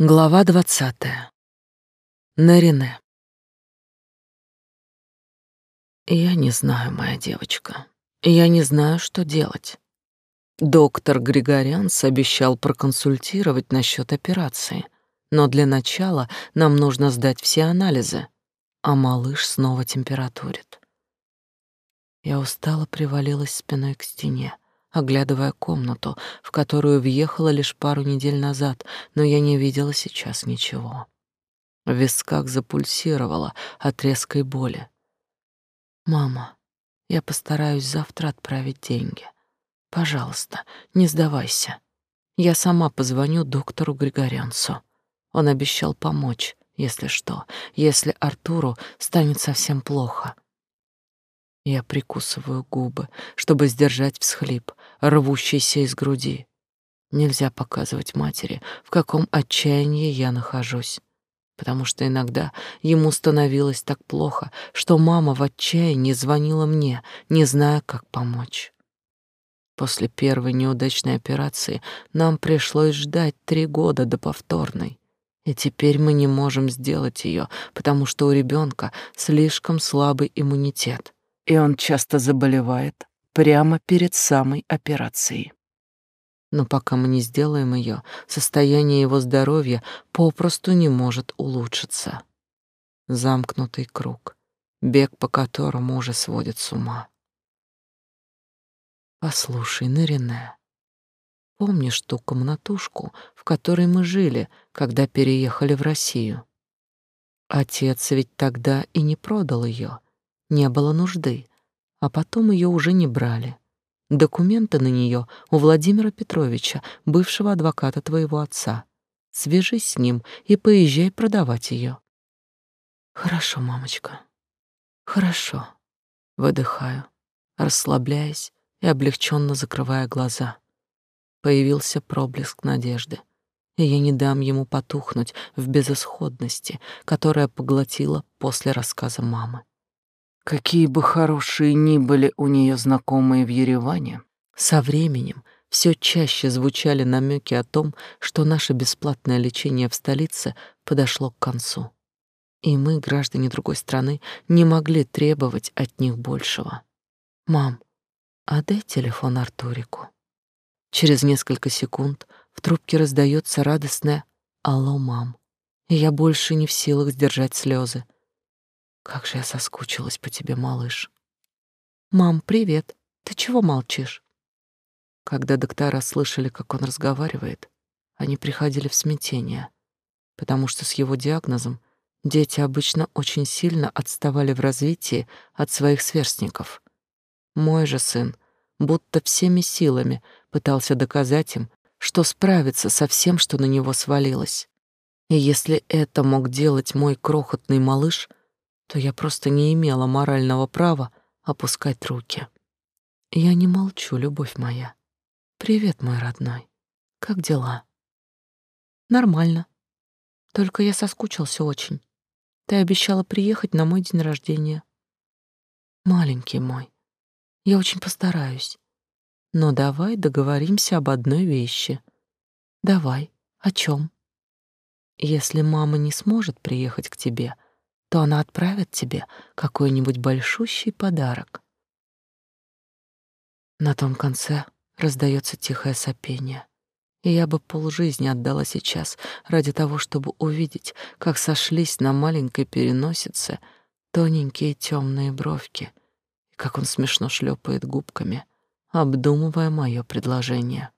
Глава двадцатая. Нарине. Я не знаю, моя девочка. Я не знаю, что делать. Доктор Григорянс обещал проконсультировать насчет операции, но для начала нам нужно сдать все анализы, а малыш снова температурит. Я устало привалилась спиной к стене оглядывая комнату, в которую въехала лишь пару недель назад, но я не видела сейчас ничего. В висках запульсировало от резкой боли. «Мама, я постараюсь завтра отправить деньги. Пожалуйста, не сдавайся. Я сама позвоню доктору Григорянцу. Он обещал помочь, если что, если Артуру станет совсем плохо». Я прикусываю губы, чтобы сдержать всхлип, рвущийся из груди. Нельзя показывать матери, в каком отчаянии я нахожусь, потому что иногда ему становилось так плохо, что мама в отчаянии звонила мне, не зная, как помочь. После первой неудачной операции нам пришлось ждать три года до повторной. И теперь мы не можем сделать ее, потому что у ребенка слишком слабый иммунитет и он часто заболевает прямо перед самой операцией. Но пока мы не сделаем ее, состояние его здоровья попросту не может улучшиться. Замкнутый круг, бег по которому уже сводит с ума. Послушай, Нарине, помнишь ту комнатушку, в которой мы жили, когда переехали в Россию? Отец ведь тогда и не продал ее не было нужды, а потом ее уже не брали. Документы на нее у Владимира Петровича, бывшего адвоката твоего отца. Свяжись с ним и поезжай продавать ее. Хорошо, мамочка. Хорошо. Выдыхаю, расслабляясь и облегченно закрывая глаза. Появился проблеск надежды, и я не дам ему потухнуть в безысходности, которая поглотила после рассказа мамы. Какие бы хорошие ни были у нее знакомые в Ереване, со временем все чаще звучали намеки о том, что наше бесплатное лечение в столице подошло к концу. И мы, граждане другой страны, не могли требовать от них большего. «Мам, отдай телефон Артурику». Через несколько секунд в трубке раздается радостное «Алло, мам». И я больше не в силах сдержать слезы. Как же я соскучилась по тебе, малыш. Мам, привет. Ты чего молчишь? Когда доктора слышали, как он разговаривает, они приходили в смятение, потому что с его диагнозом дети обычно очень сильно отставали в развитии от своих сверстников. Мой же сын будто всеми силами пытался доказать им, что справится со всем, что на него свалилось. И если это мог делать мой крохотный малыш, то я просто не имела морального права опускать руки. Я не молчу, любовь моя. Привет, мой родной. Как дела? Нормально. Только я соскучился очень. Ты обещала приехать на мой день рождения. Маленький мой, я очень постараюсь. Но давай договоримся об одной вещи. Давай. О чем? Если мама не сможет приехать к тебе, — то она отправит тебе какой-нибудь большущий подарок. На том конце раздается тихое сопение. И я бы полжизни отдала сейчас ради того, чтобы увидеть, как сошлись на маленькой переносице тоненькие темные бровки, и как он смешно шлепает губками, обдумывая мое предложение.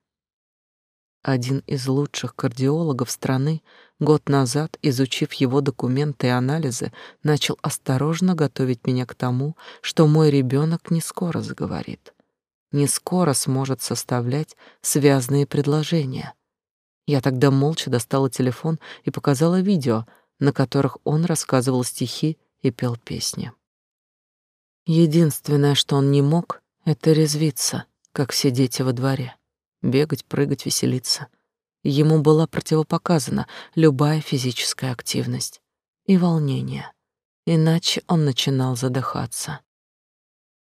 Один из лучших кардиологов страны год назад, изучив его документы и анализы, начал осторожно готовить меня к тому, что мой ребенок не скоро заговорит, не скоро сможет составлять связные предложения. Я тогда молча достала телефон и показала видео, на которых он рассказывал стихи и пел песни. Единственное, что он не мог, это резвиться, как все дети во дворе бегать, прыгать, веселиться. Ему была противопоказана любая физическая активность и волнение, иначе он начинал задыхаться.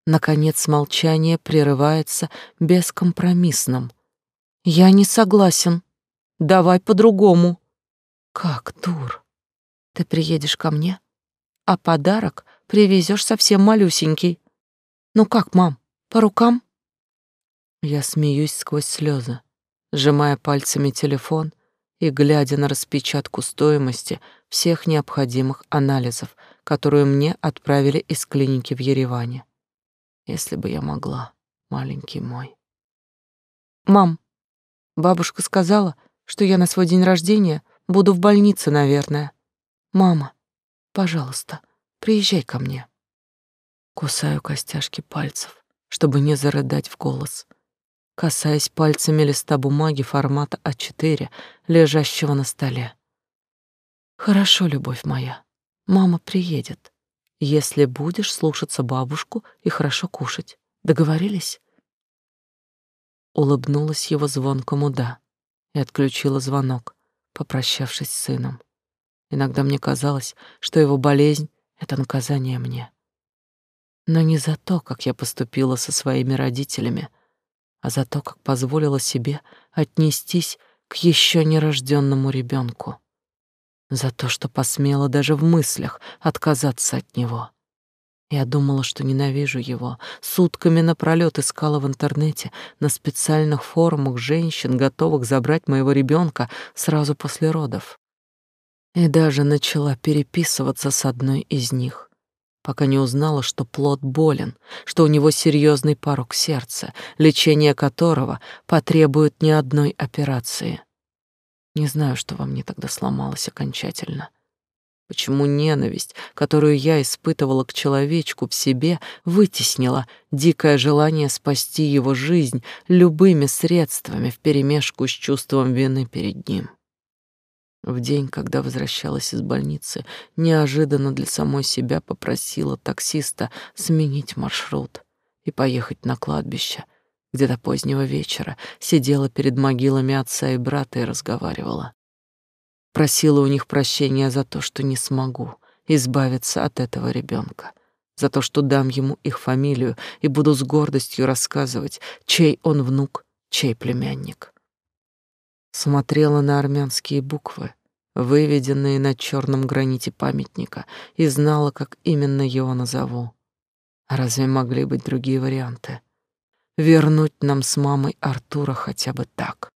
Наконец молчание прерывается бескомпромиссным. «Я не согласен. Давай по-другому». Как, Тур? Ты приедешь ко мне, а подарок привезешь совсем малюсенький. Ну как, мам, по рукам? Я смеюсь сквозь слезы, сжимая пальцами телефон и глядя на распечатку стоимости всех необходимых анализов, которую мне отправили из клиники в Ереване. Если бы я могла, маленький мой. Мам, бабушка сказала, что я на свой день рождения буду в больнице, наверное. Мама, пожалуйста, приезжай ко мне. Кусаю костяшки пальцев, чтобы не зарыдать в голос касаясь пальцами листа бумаги формата А4, лежащего на столе. Хорошо, любовь моя. Мама приедет, если будешь слушаться бабушку и хорошо кушать. Договорились? Улыбнулась его звонкому «да» и отключила звонок, попрощавшись с сыном. Иногда мне казалось, что его болезнь — это наказание мне. Но не за то, как я поступила со своими родителями — а за то, как позволила себе отнестись к еще нерожденному ребенку, за то, что посмела даже в мыслях отказаться от него. Я думала, что ненавижу его, сутками напролёт искала в интернете на специальных форумах женщин, готовых забрать моего ребенка сразу после родов. И даже начала переписываться с одной из них пока не узнала, что плод болен, что у него серьезный порок сердца, лечение которого потребует не одной операции. Не знаю, что во мне тогда сломалось окончательно. Почему ненависть, которую я испытывала к человечку в себе, вытеснила дикое желание спасти его жизнь любыми средствами вперемешку с чувством вины перед ним? В день, когда возвращалась из больницы, неожиданно для самой себя попросила таксиста сменить маршрут и поехать на кладбище, где до позднего вечера сидела перед могилами отца и брата и разговаривала. Просила у них прощения за то, что не смогу избавиться от этого ребенка, за то, что дам ему их фамилию и буду с гордостью рассказывать, чей он внук, чей племянник смотрела на армянские буквы, выведенные на черном граните памятника, и знала, как именно его назову. А разве могли быть другие варианты? Вернуть нам с мамой Артура хотя бы так.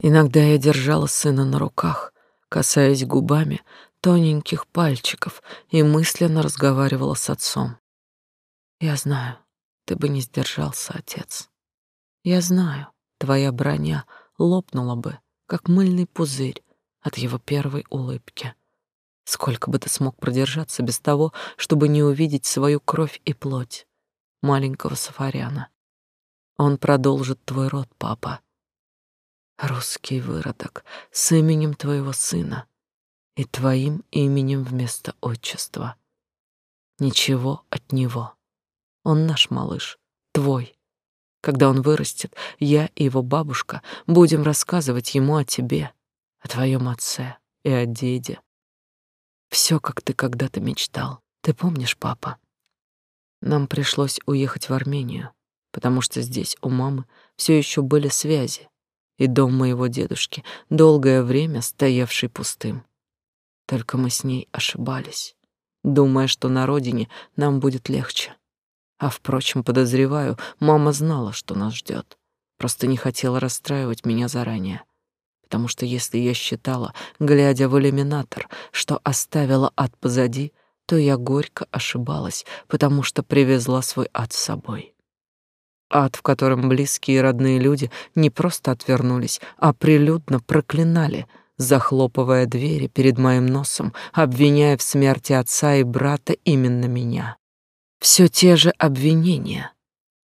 Иногда я держала сына на руках, касаясь губами тоненьких пальчиков и мысленно разговаривала с отцом. Я знаю, ты бы не сдержался, отец. Я знаю, твоя броня — лопнула бы, как мыльный пузырь от его первой улыбки. Сколько бы ты смог продержаться без того, чтобы не увидеть свою кровь и плоть маленького Сафаряна? Он продолжит твой род, папа. Русский выродок с именем твоего сына и твоим именем вместо отчества. Ничего от него. Он наш малыш, твой, когда он вырастет, я и его бабушка будем рассказывать ему о тебе, о твоем отце и о деде. Все, как ты когда-то мечтал. Ты помнишь, папа? Нам пришлось уехать в Армению, потому что здесь у мамы все еще были связи, и дом моего дедушки, долгое время стоявший пустым. Только мы с ней ошибались, думая, что на родине нам будет легче. А, впрочем, подозреваю, мама знала, что нас ждет. Просто не хотела расстраивать меня заранее. Потому что если я считала, глядя в иллюминатор, что оставила ад позади, то я горько ошибалась, потому что привезла свой ад с собой. Ад, в котором близкие и родные люди не просто отвернулись, а прилюдно проклинали, захлопывая двери перед моим носом, обвиняя в смерти отца и брата именно меня. Все те же обвинения,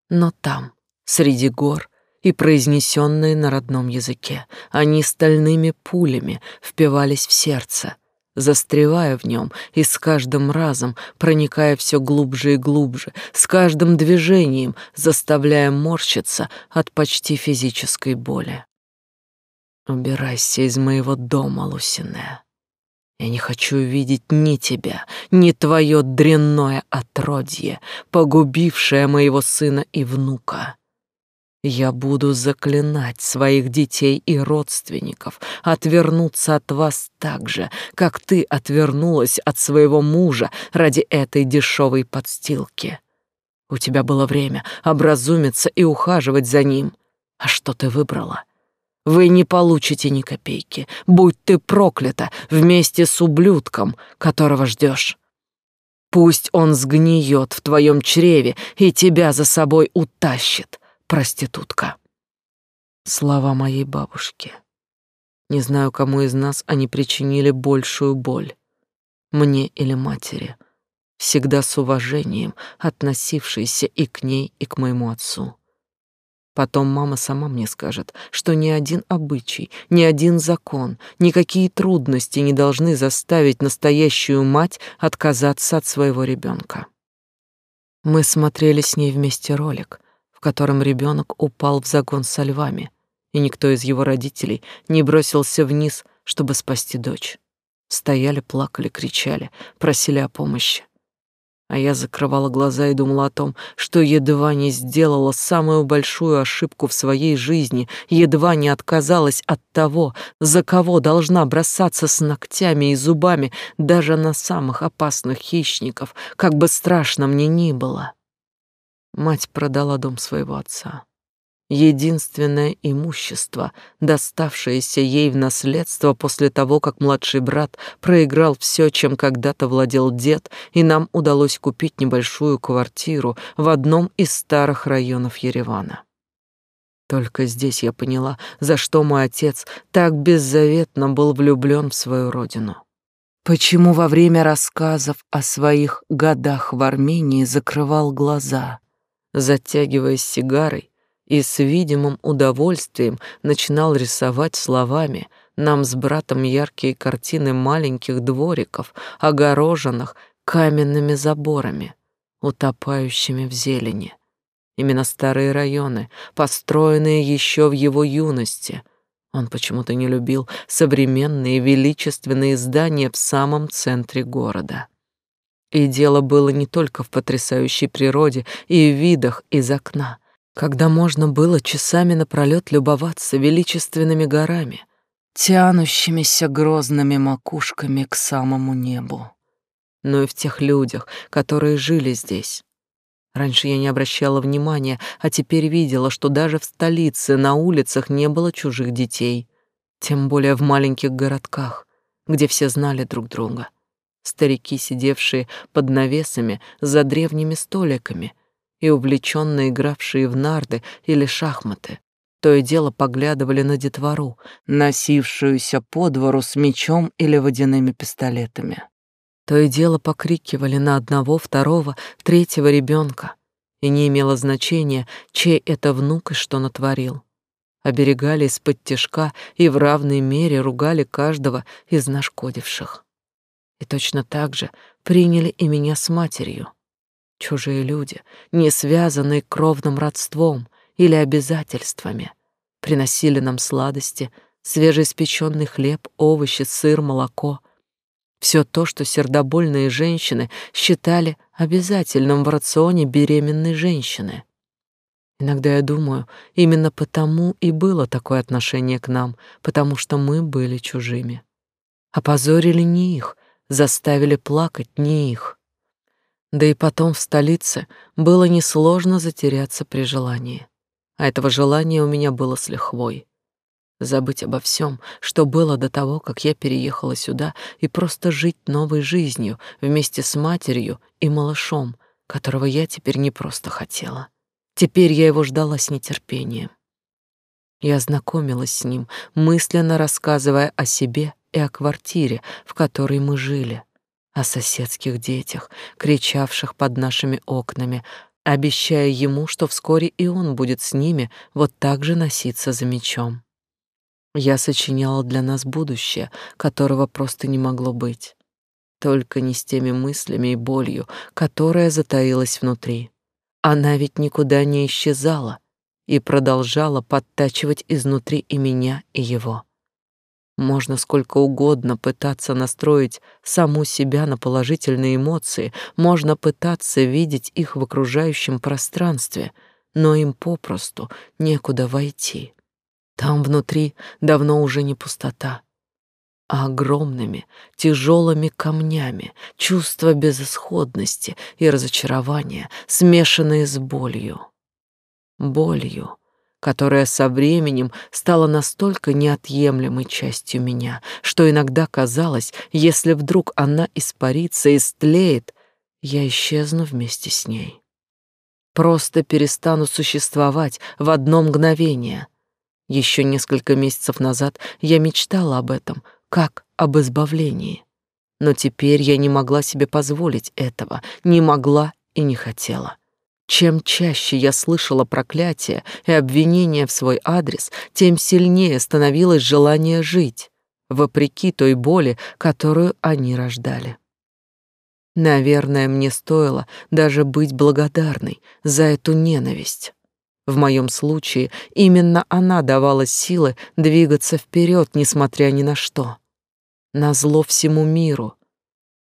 но там, среди гор, и произнесенные на родном языке, они стальными пулями впивались в сердце, застревая в нем и с каждым разом проникая все глубже и глубже, с каждым движением заставляя морщиться от почти физической боли. «Убирайся из моего дома, Лусине. Я не хочу видеть ни тебя, ни твое дрянное отродье, погубившее моего сына и внука. Я буду заклинать своих детей и родственников отвернуться от вас так же, как ты отвернулась от своего мужа ради этой дешевой подстилки. У тебя было время образумиться и ухаживать за ним. А что ты выбрала? Вы не получите ни копейки. Будь ты проклята вместе с ублюдком, которого ждешь. Пусть он сгниет в твоем чреве и тебя за собой утащит, проститутка. Слова моей бабушки. Не знаю, кому из нас они причинили большую боль. Мне или матери — всегда с уважением относившийся и к ней, и к моему отцу. Потом мама сама мне скажет, что ни один обычай, ни один закон, никакие трудности не должны заставить настоящую мать отказаться от своего ребенка. Мы смотрели с ней вместе ролик, в котором ребенок упал в загон со львами, и никто из его родителей не бросился вниз, чтобы спасти дочь. Стояли, плакали, кричали, просили о помощи. А я закрывала глаза и думала о том, что едва не сделала самую большую ошибку в своей жизни, едва не отказалась от того, за кого должна бросаться с ногтями и зубами даже на самых опасных хищников, как бы страшно мне ни было. Мать продала дом своего отца единственное имущество, доставшееся ей в наследство после того, как младший брат проиграл все, чем когда-то владел дед, и нам удалось купить небольшую квартиру в одном из старых районов Еревана. Только здесь я поняла, за что мой отец так беззаветно был влюблен в свою родину. Почему во время рассказов о своих годах в Армении закрывал глаза, затягиваясь сигарой, и с видимым удовольствием начинал рисовать словами нам с братом яркие картины маленьких двориков, огороженных каменными заборами, утопающими в зелени. Именно старые районы, построенные еще в его юности. Он почему-то не любил современные величественные здания в самом центре города. И дело было не только в потрясающей природе и видах из окна — когда можно было часами напролёт любоваться величественными горами, тянущимися грозными макушками к самому небу, но и в тех людях, которые жили здесь. Раньше я не обращала внимания, а теперь видела, что даже в столице на улицах не было чужих детей, тем более в маленьких городках, где все знали друг друга. Старики, сидевшие под навесами за древними столиками, и увлеченно игравшие в нарды или шахматы, то и дело поглядывали на детвору, носившуюся по двору с мечом или водяными пистолетами. То и дело покрикивали на одного, второго, третьего ребенка, и не имело значения, чей это внук и что натворил. Оберегали из-под тишка и в равной мере ругали каждого из нашкодивших. И точно так же приняли и меня с матерью. Чужие люди, не связанные кровным родством или обязательствами, приносили нам сладости, свежеиспеченный хлеб, овощи, сыр, молоко. Все то, что сердобольные женщины считали обязательным в рационе беременной женщины. Иногда я думаю, именно потому и было такое отношение к нам, потому что мы были чужими. Опозорили не их, заставили плакать не их. Да и потом в столице было несложно затеряться при желании. А этого желания у меня было с лихвой. Забыть обо всем, что было до того, как я переехала сюда, и просто жить новой жизнью вместе с матерью и малышом, которого я теперь не просто хотела. Теперь я его ждала с нетерпением. Я знакомилась с ним, мысленно рассказывая о себе и о квартире, в которой мы жили о соседских детях, кричавших под нашими окнами, обещая ему, что вскоре и он будет с ними вот так же носиться за мечом. Я сочиняла для нас будущее, которого просто не могло быть. Только не с теми мыслями и болью, которая затаилась внутри. Она ведь никуда не исчезала и продолжала подтачивать изнутри и меня, и его. Можно сколько угодно пытаться настроить саму себя на положительные эмоции, можно пытаться видеть их в окружающем пространстве, но им попросту некуда войти. Там внутри давно уже не пустота, а огромными, тяжелыми камнями чувство безысходности и разочарования, смешанные с болью. Болью, которая со временем стала настолько неотъемлемой частью меня, что иногда казалось, если вдруг она испарится и стлеет, я исчезну вместе с ней. Просто перестану существовать в одно мгновение. Еще несколько месяцев назад я мечтала об этом — как об избавлении. Но теперь я не могла себе позволить этого, не могла и не хотела. Чем чаще я слышала проклятия и обвинения в свой адрес, тем сильнее становилось желание жить, вопреки той боли, которую они рождали. Наверное, мне стоило даже быть благодарной за эту ненависть. В моем случае именно она давала силы двигаться вперед, несмотря ни на что. На зло всему миру.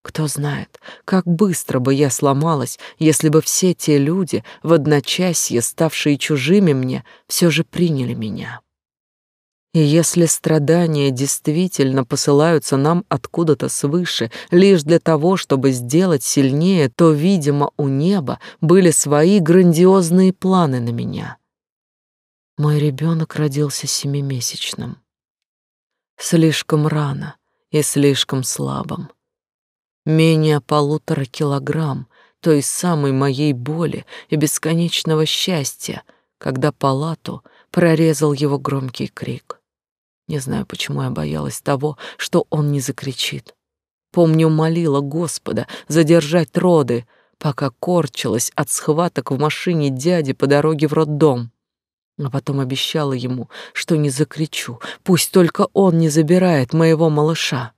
Кто знает, как быстро бы я сломалась, если бы все те люди, в одночасье ставшие чужими мне, все же приняли меня. И если страдания действительно посылаются нам откуда-то свыше, лишь для того, чтобы сделать сильнее, то, видимо, у неба были свои грандиозные планы на меня. Мой ребенок родился семимесячным. Слишком рано и слишком слабым. Менее полутора килограмм той самой моей боли и бесконечного счастья, когда палату прорезал его громкий крик. Не знаю, почему я боялась того, что он не закричит. Помню, молила Господа задержать роды, пока корчилась от схваток в машине дяди по дороге в роддом. А потом обещала ему, что не закричу, пусть только он не забирает моего малыша.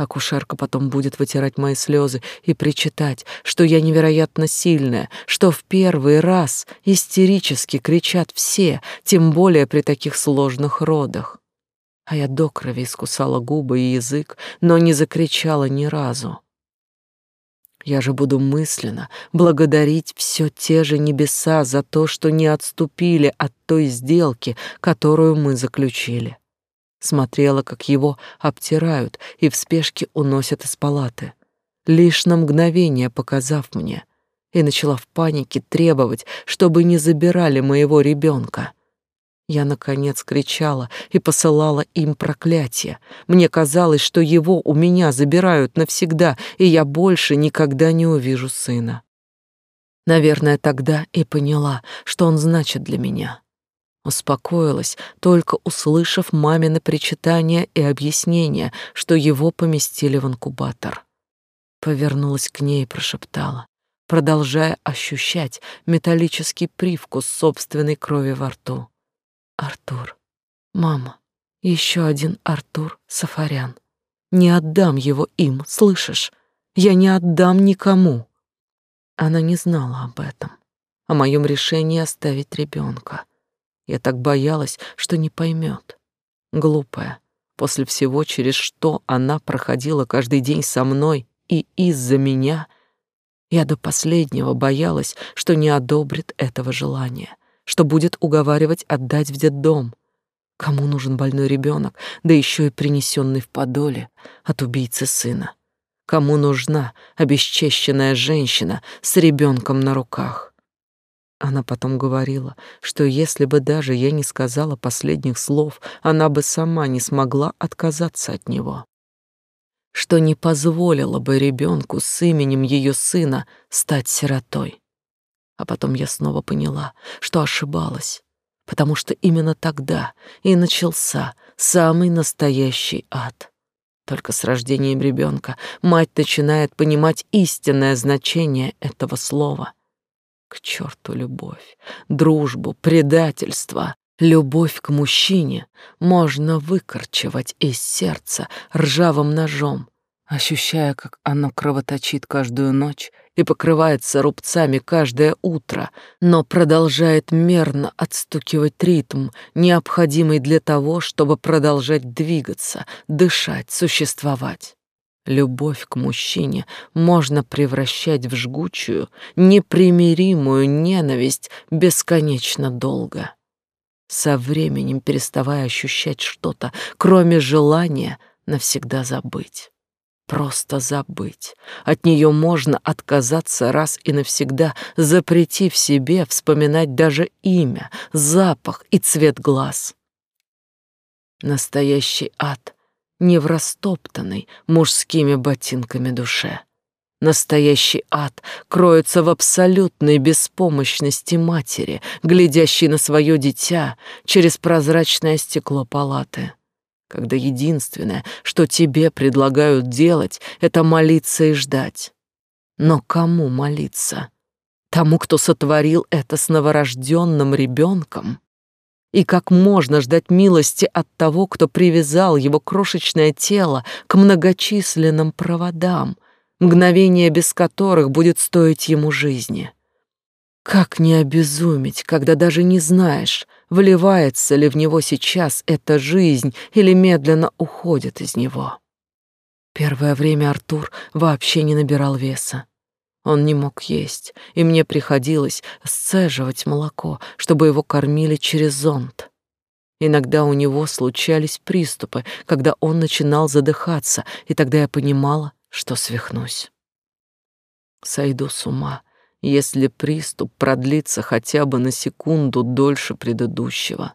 Акушерка потом будет вытирать мои слезы и причитать, что я невероятно сильная, что в первый раз истерически кричат все, тем более при таких сложных родах. А я до крови искусала губы и язык, но не закричала ни разу. Я же буду мысленно благодарить все те же небеса за то, что не отступили от той сделки, которую мы заключили. Смотрела, как его обтирают и в спешке уносят из палаты, лишь на мгновение показав мне, и начала в панике требовать, чтобы не забирали моего ребенка. Я, наконец, кричала и посылала им проклятие. Мне казалось, что его у меня забирают навсегда, и я больше никогда не увижу сына. Наверное, тогда и поняла, что он значит для меня. Успокоилась, только услышав мамины причитания и объяснения, что его поместили в инкубатор. Повернулась к ней и прошептала, продолжая ощущать металлический привкус собственной крови во рту. Артур. Мама, еще один Артур Сафарян. Не отдам его им, слышишь? Я не отдам никому. Она не знала об этом, о моем решении оставить ребенка. Я так боялась, что не поймет. Глупая. После всего, через что она проходила каждый день со мной и из-за меня, я до последнего боялась, что не одобрит этого желания что будет уговаривать отдать в детдом. Кому нужен больной ребенок, да еще и принесенный в подоле от убийцы сына? Кому нужна обесчещенная женщина с ребенком на руках? Она потом говорила, что если бы даже я не сказала последних слов, она бы сама не смогла отказаться от него. Что не позволила бы ребенку с именем ее сына стать сиротой. А потом я снова поняла, что ошибалась, потому что именно тогда и начался самый настоящий ад. Только с рождением ребенка мать начинает понимать истинное значение этого слова. К черту любовь, дружбу, предательство. Любовь к мужчине можно выкорчевать из сердца ржавым ножом, ощущая, как оно кровоточит каждую ночь и покрывается рубцами каждое утро, но продолжает мерно отстукивать ритм, необходимый для того, чтобы продолжать двигаться, дышать, существовать. Любовь к мужчине можно превращать в жгучую, непримиримую ненависть бесконечно долго. Со временем переставая ощущать что-то, кроме желания навсегда забыть. Просто забыть. От нее можно отказаться раз и навсегда, запретив себе вспоминать даже имя, запах и цвет глаз. Настоящий ад не в растоптанной мужскими ботинками душе. Настоящий ад кроется в абсолютной беспомощности матери, глядящей на свое дитя через прозрачное стекло палаты. Когда единственное, что тебе предлагают делать, это молиться и ждать. Но кому молиться? Тому, кто сотворил это с новорожденным ребенком? И как можно ждать милости от того, кто привязал его крошечное тело к многочисленным проводам, мгновение без которых будет стоить ему жизни? Как не обезуметь, когда даже не знаешь, вливается ли в него сейчас эта жизнь или медленно уходит из него? Первое время Артур вообще не набирал веса. Он не мог есть, и мне приходилось сцеживать молоко, чтобы его кормили через зонт. Иногда у него случались приступы, когда он начинал задыхаться, и тогда я понимала, что свихнусь. Сойду с ума, если приступ продлится хотя бы на секунду дольше предыдущего.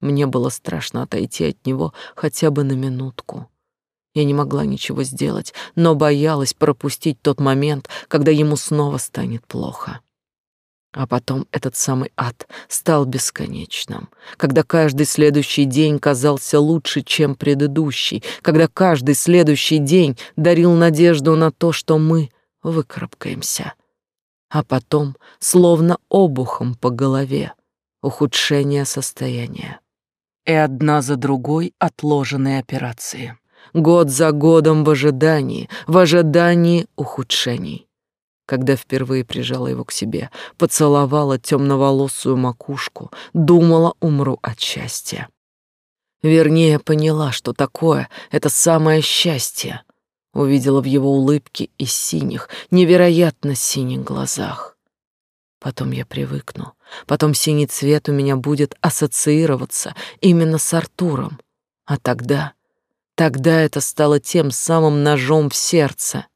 Мне было страшно отойти от него хотя бы на минутку. Я не могла ничего сделать, но боялась пропустить тот момент, когда ему снова станет плохо. А потом этот самый ад стал бесконечным, когда каждый следующий день казался лучше, чем предыдущий, когда каждый следующий день дарил надежду на то, что мы выкарабкаемся. А потом, словно обухом по голове, ухудшение состояния. И одна за другой отложенные операции год за годом в ожидании, в ожидании ухудшений. Когда впервые прижала его к себе, поцеловала темноволосую макушку, думала, умру от счастья. Вернее, поняла, что такое это самое счастье. Увидела в его улыбке и синих, невероятно синих глазах. Потом я привыкну. Потом синий цвет у меня будет ассоциироваться именно с Артуром. А тогда Тогда это стало тем самым ножом в сердце.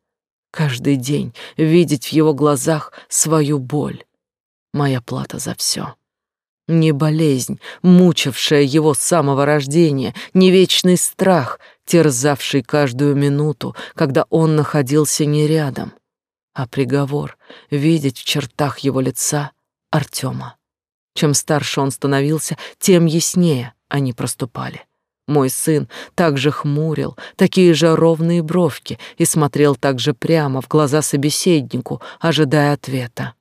Каждый день видеть в его глазах свою боль. Моя плата за все. Не болезнь, мучившая его с самого рождения, не вечный страх, терзавший каждую минуту, когда он находился не рядом, а приговор видеть в чертах его лица Артема. Чем старше он становился, тем яснее они проступали. Мой сын также хмурил такие же ровные бровки и смотрел также прямо в глаза собеседнику, ожидая ответа.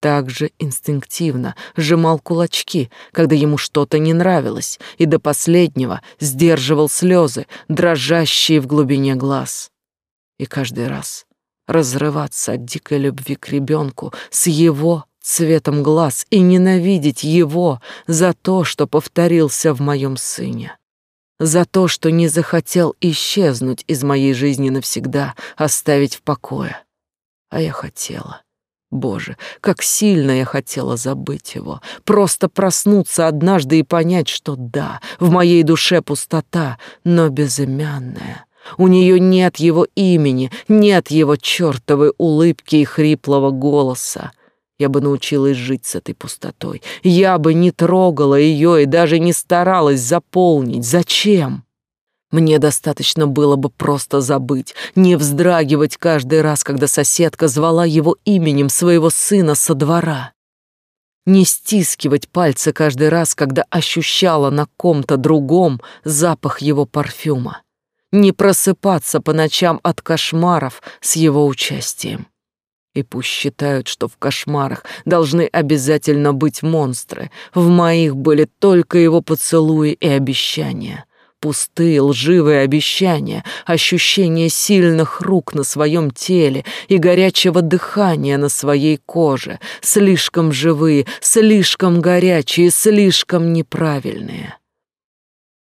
Также инстинктивно сжимал кулачки, когда ему что-то не нравилось, и до последнего сдерживал слезы, дрожащие в глубине глаз. И каждый раз разрываться от дикой любви к ребенку с его цветом глаз и ненавидеть его за то, что повторился в моем сыне за то, что не захотел исчезнуть из моей жизни навсегда, оставить в покое. А я хотела. Боже, как сильно я хотела забыть его, просто проснуться однажды и понять, что да, в моей душе пустота, но безымянная. У нее нет его имени, нет его чертовой улыбки и хриплого голоса. Я бы научилась жить с этой пустотой. Я бы не трогала ее и даже не старалась заполнить. Зачем? Мне достаточно было бы просто забыть, не вздрагивать каждый раз, когда соседка звала его именем своего сына со двора. Не стискивать пальцы каждый раз, когда ощущала на ком-то другом запах его парфюма. Не просыпаться по ночам от кошмаров с его участием. И пусть считают, что в кошмарах должны обязательно быть монстры. В моих были только его поцелуи и обещания. Пустые, лживые обещания, ощущение сильных рук на своем теле и горячего дыхания на своей коже, слишком живые, слишком горячие, слишком неправильные.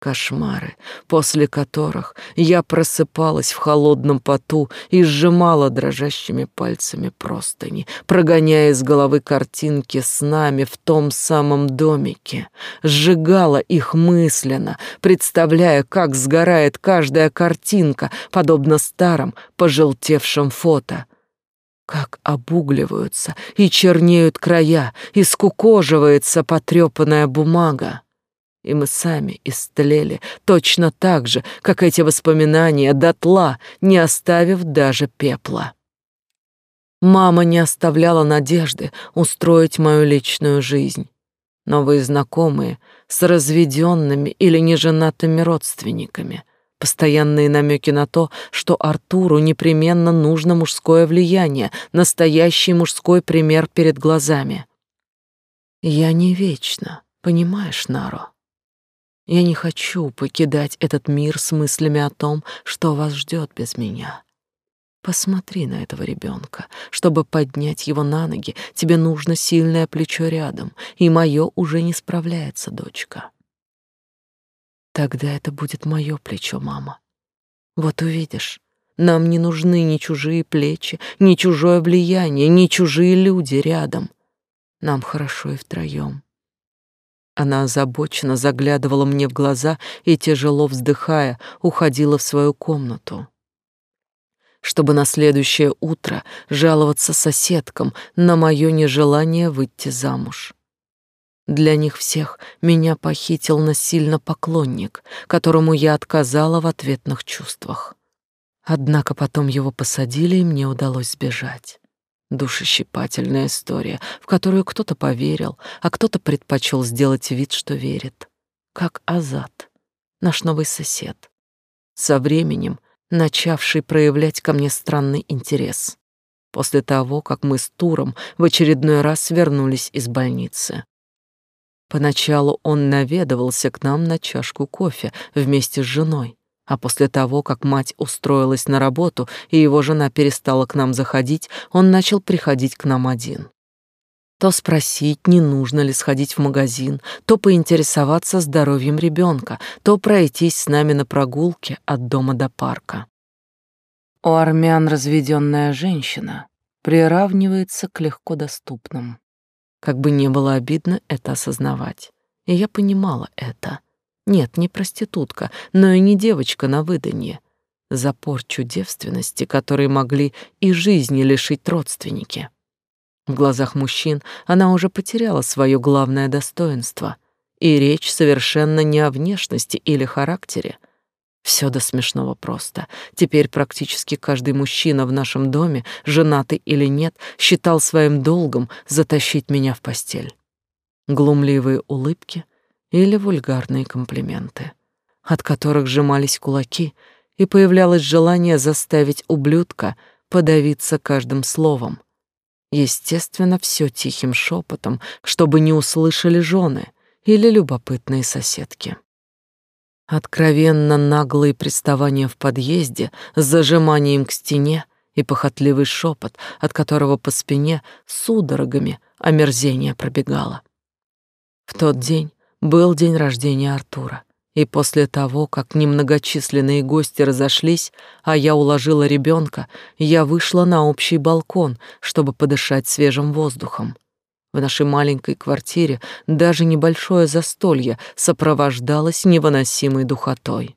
Кошмары, после которых я просыпалась в холодном поту и сжимала дрожащими пальцами простыни, прогоняя из головы картинки с нами в том самом домике, сжигала их мысленно, представляя, как сгорает каждая картинка, подобно старым пожелтевшим фото — как обугливаются и чернеют края, и скукоживается потрепанная бумага и мы сами истлели точно так же, как эти воспоминания дотла, не оставив даже пепла. Мама не оставляла надежды устроить мою личную жизнь. Новые знакомые с разведенными или неженатыми родственниками, постоянные намеки на то, что Артуру непременно нужно мужское влияние, настоящий мужской пример перед глазами. Я не вечно, понимаешь, Наро? Я не хочу покидать этот мир с мыслями о том, что вас ждет без меня. Посмотри на этого ребенка. Чтобы поднять его на ноги, тебе нужно сильное плечо рядом, и мое уже не справляется, дочка. Тогда это будет мое плечо, мама. Вот увидишь, нам не нужны ни чужие плечи, ни чужое влияние, ни чужие люди рядом. Нам хорошо и втроем. Она озабоченно заглядывала мне в глаза и, тяжело вздыхая, уходила в свою комнату чтобы на следующее утро жаловаться соседкам на мое нежелание выйти замуж. Для них всех меня похитил насильно поклонник, которому я отказала в ответных чувствах. Однако потом его посадили, и мне удалось сбежать. Душещипательная история, в которую кто-то поверил, а кто-то предпочел сделать вид, что верит. Как Азат, наш новый сосед. Со временем начавший проявлять ко мне странный интерес. После того, как мы с Туром в очередной раз вернулись из больницы. Поначалу он наведывался к нам на чашку кофе вместе с женой, а после того, как мать устроилась на работу и его жена перестала к нам заходить, он начал приходить к нам один. То спросить, не нужно ли сходить в магазин, то поинтересоваться здоровьем ребенка, то пройтись с нами на прогулке от дома до парка. У армян разведенная женщина приравнивается к легко доступным. Как бы не было обидно это осознавать. И я понимала это. Нет, не проститутка, но и не девочка на выданье. За порчу девственности, которые могли и жизни лишить родственники. В глазах мужчин она уже потеряла свое главное достоинство, и речь совершенно не о внешности или характере. Все до смешного просто. Теперь практически каждый мужчина в нашем доме, женатый или нет, считал своим долгом затащить меня в постель. Глумливые улыбки — или вульгарные комплименты, от которых сжимались кулаки, и появлялось желание заставить ублюдка подавиться каждым словом. Естественно, все тихим шепотом, чтобы не услышали жены или любопытные соседки. Откровенно наглые приставания в подъезде с зажиманием к стене и похотливый шепот, от которого по спине судорогами омерзение пробегало. В тот день был день рождения Артура, и после того, как немногочисленные гости разошлись, а я уложила ребенка, я вышла на общий балкон, чтобы подышать свежим воздухом. В нашей маленькой квартире даже небольшое застолье сопровождалось невыносимой духотой.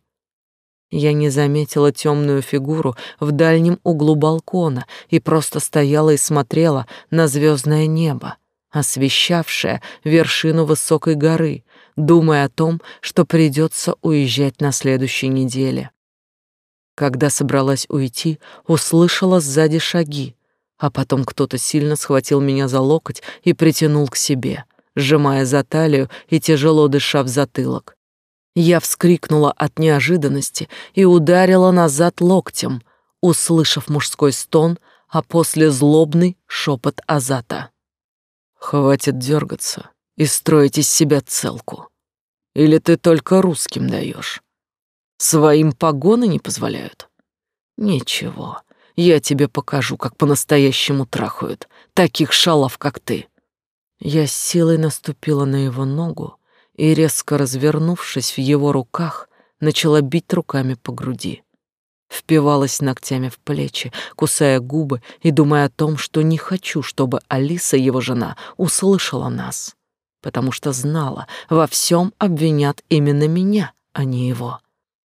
Я не заметила темную фигуру в дальнем углу балкона и просто стояла и смотрела на звездное небо, освещавшее вершину высокой горы, думая о том, что придется уезжать на следующей неделе. Когда собралась уйти, услышала сзади шаги, а потом кто-то сильно схватил меня за локоть и притянул к себе, сжимая за талию и тяжело дыша в затылок. Я вскрикнула от неожиданности и ударила назад локтем, услышав мужской стон, а после злобный шепот Азата. «Хватит дергаться и строить из себя целку. Или ты только русским даешь? Своим погоны не позволяют? Ничего, я тебе покажу, как по-настоящему трахают таких шалов, как ты. Я с силой наступила на его ногу и, резко развернувшись в его руках, начала бить руками по груди. Впивалась ногтями в плечи, кусая губы и думая о том, что не хочу, чтобы Алиса, его жена, услышала нас, потому что знала, во всем обвинят именно меня, а не его.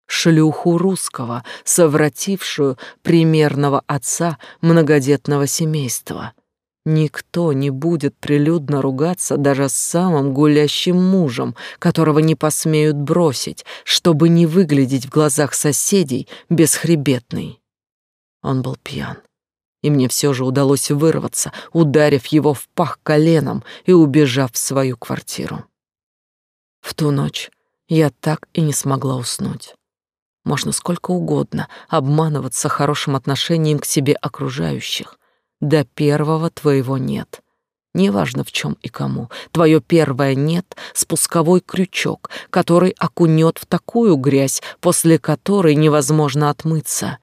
Шлюху русского, совратившую примерного отца многодетного семейства — Никто не будет прилюдно ругаться даже с самым гулящим мужем, которого не посмеют бросить, чтобы не выглядеть в глазах соседей бесхребетной. Он был пьян, и мне все же удалось вырваться, ударив его в пах коленом и убежав в свою квартиру. В ту ночь я так и не смогла уснуть. Можно сколько угодно обманываться хорошим отношением к себе окружающих, до первого твоего нет. Неважно в чем и кому. Твое первое «нет» — спусковой крючок, который окунет в такую грязь, после которой невозможно отмыться.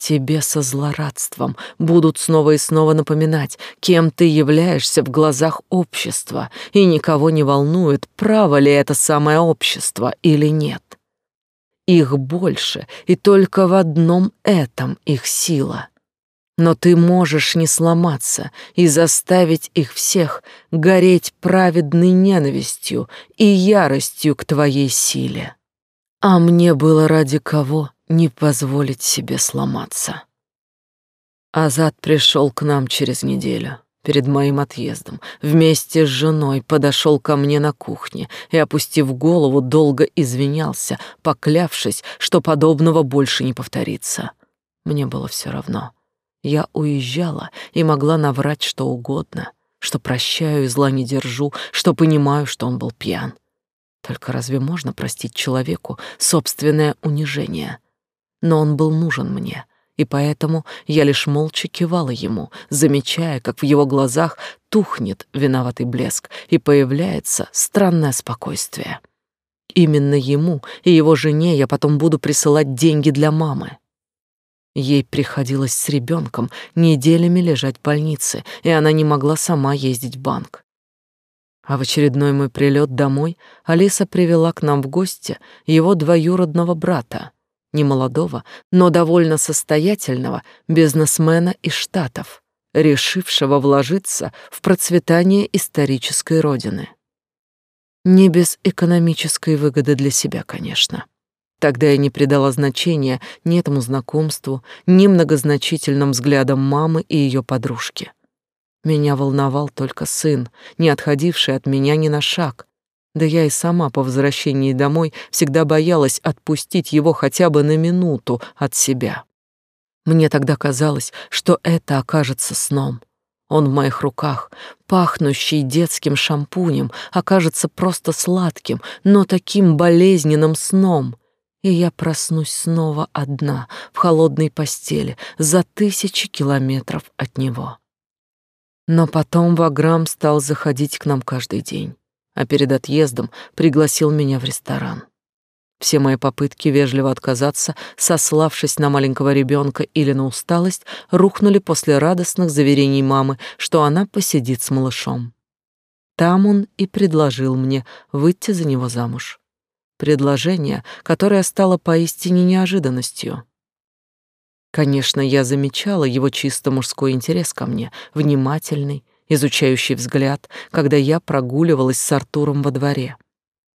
Тебе со злорадством будут снова и снова напоминать, кем ты являешься в глазах общества, и никого не волнует, право ли это самое общество или нет. Их больше, и только в одном этом их сила — но ты можешь не сломаться и заставить их всех гореть праведной ненавистью и яростью к твоей силе. А мне было ради кого не позволить себе сломаться. Азат пришел к нам через неделю, перед моим отъездом, вместе с женой подошел ко мне на кухне и, опустив голову, долго извинялся, поклявшись, что подобного больше не повторится. Мне было все равно. Я уезжала и могла наврать что угодно, что прощаю и зла не держу, что понимаю, что он был пьян. Только разве можно простить человеку собственное унижение? Но он был нужен мне, и поэтому я лишь молча кивала ему, замечая, как в его глазах тухнет виноватый блеск и появляется странное спокойствие. Именно ему и его жене я потом буду присылать деньги для мамы. Ей приходилось с ребенком неделями лежать в больнице, и она не могла сама ездить в банк. А в очередной мой прилет домой Алиса привела к нам в гости его двоюродного брата, немолодого, но довольно состоятельного бизнесмена из Штатов, решившего вложиться в процветание исторической родины. Не без экономической выгоды для себя, конечно. Тогда я не придала значения ни этому знакомству, ни многозначительным взглядам мамы и ее подружки. Меня волновал только сын, не отходивший от меня ни на шаг. Да я и сама по возвращении домой всегда боялась отпустить его хотя бы на минуту от себя. Мне тогда казалось, что это окажется сном. Он в моих руках, пахнущий детским шампунем, окажется просто сладким, но таким болезненным сном, и я проснусь снова одна в холодной постели за тысячи километров от него. Но потом Ваграм стал заходить к нам каждый день, а перед отъездом пригласил меня в ресторан. Все мои попытки вежливо отказаться, сославшись на маленького ребенка или на усталость, рухнули после радостных заверений мамы, что она посидит с малышом. Там он и предложил мне выйти за него замуж предложение, которое стало поистине неожиданностью. Конечно, я замечала его чисто мужской интерес ко мне, внимательный, изучающий взгляд, когда я прогуливалась с Артуром во дворе.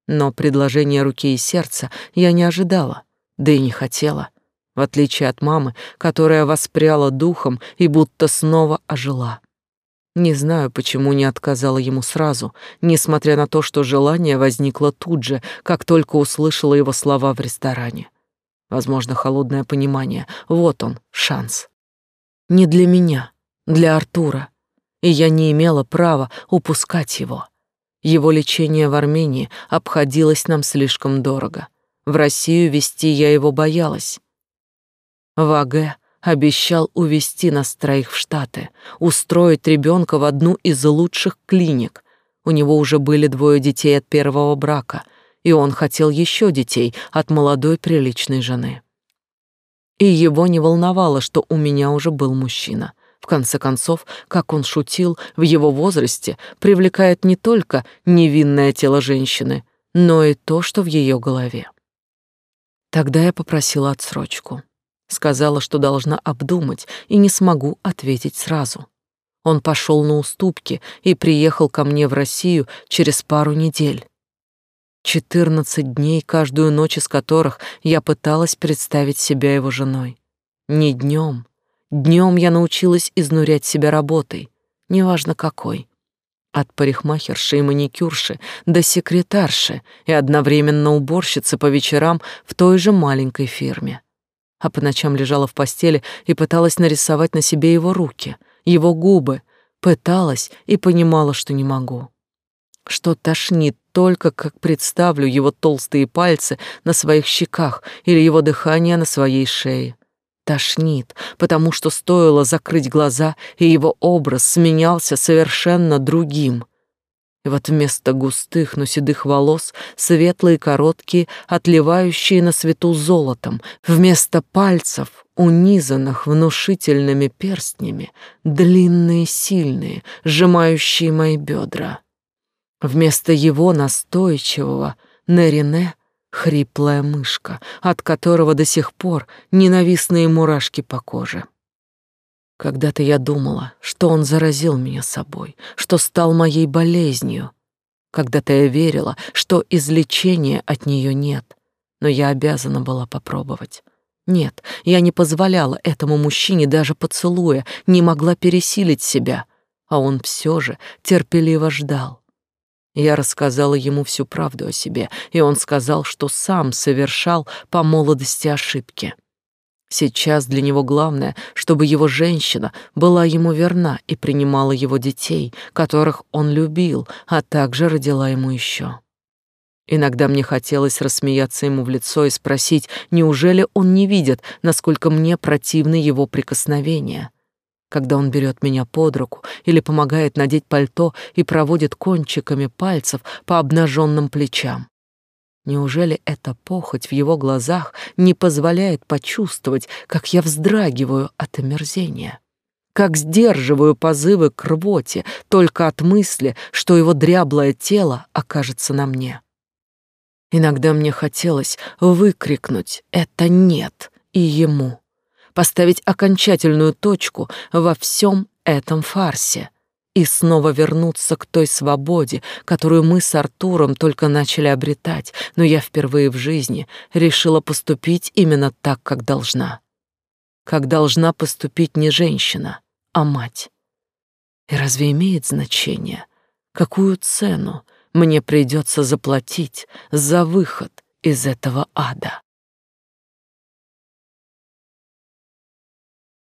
Но предложение руки и сердца я не ожидала, да и не хотела, в отличие от мамы, которая воспряла духом и будто снова ожила. Не знаю, почему не отказала ему сразу, несмотря на то, что желание возникло тут же, как только услышала его слова в ресторане. Возможно, холодное понимание. Вот он, шанс. Не для меня, для Артура. И я не имела права упускать его. Его лечение в Армении обходилось нам слишком дорого. В Россию вести я его боялась. В АГ Обещал увезти нас троих в Штаты, устроить ребенка в одну из лучших клиник. У него уже были двое детей от первого брака, и он хотел еще детей от молодой приличной жены. И его не волновало, что у меня уже был мужчина. В конце концов, как он шутил, в его возрасте привлекает не только невинное тело женщины, но и то, что в ее голове. Тогда я попросила отсрочку. Сказала, что должна обдумать и не смогу ответить сразу. Он пошел на уступки и приехал ко мне в Россию через пару недель. Четырнадцать дней, каждую ночь из которых я пыталась представить себя его женой. Не днем. Днем я научилась изнурять себя работой, неважно какой. От парикмахерши и маникюрши до секретарши и одновременно уборщицы по вечерам в той же маленькой фирме. А по ночам лежала в постели и пыталась нарисовать на себе его руки, его губы, пыталась и понимала, что не могу что тошнит только, как представлю его толстые пальцы на своих щеках или его дыхание на своей шее. Тошнит, потому что стоило закрыть глаза, и его образ сменялся совершенно другим. И вот вместо густых, но седых волос светлые, короткие, отливающие на свету золотом, вместо пальцев, унизанных внушительными перстнями, длинные, сильные, сжимающие мои бедра. Вместо его настойчивого Нерине хриплая мышка, от которого до сих пор ненавистные мурашки по коже. Когда-то я думала, что он заразил меня собой, что стал моей болезнью. Когда-то я верила, что излечения от нее нет, но я обязана была попробовать. Нет, я не позволяла этому мужчине даже поцелуя, не могла пересилить себя, а он все же терпеливо ждал. Я рассказала ему всю правду о себе, и он сказал, что сам совершал по молодости ошибки. Сейчас для него главное, чтобы его женщина была ему верна и принимала его детей, которых он любил, а также родила ему еще. Иногда мне хотелось рассмеяться ему в лицо и спросить, неужели он не видит, насколько мне противны его прикосновения когда он берет меня под руку или помогает надеть пальто и проводит кончиками пальцев по обнаженным плечам. Неужели эта похоть в его глазах не позволяет почувствовать, как я вздрагиваю от омерзения? Как сдерживаю позывы к рвоте только от мысли, что его дряблое тело окажется на мне? Иногда мне хотелось выкрикнуть «это нет» и ему поставить окончательную точку во всем этом фарсе и снова вернуться к той свободе, которую мы с Артуром только начали обретать, но я впервые в жизни решила поступить именно так, как должна. Как должна поступить не женщина, а мать. И разве имеет значение, какую цену мне придется заплатить за выход из этого ада?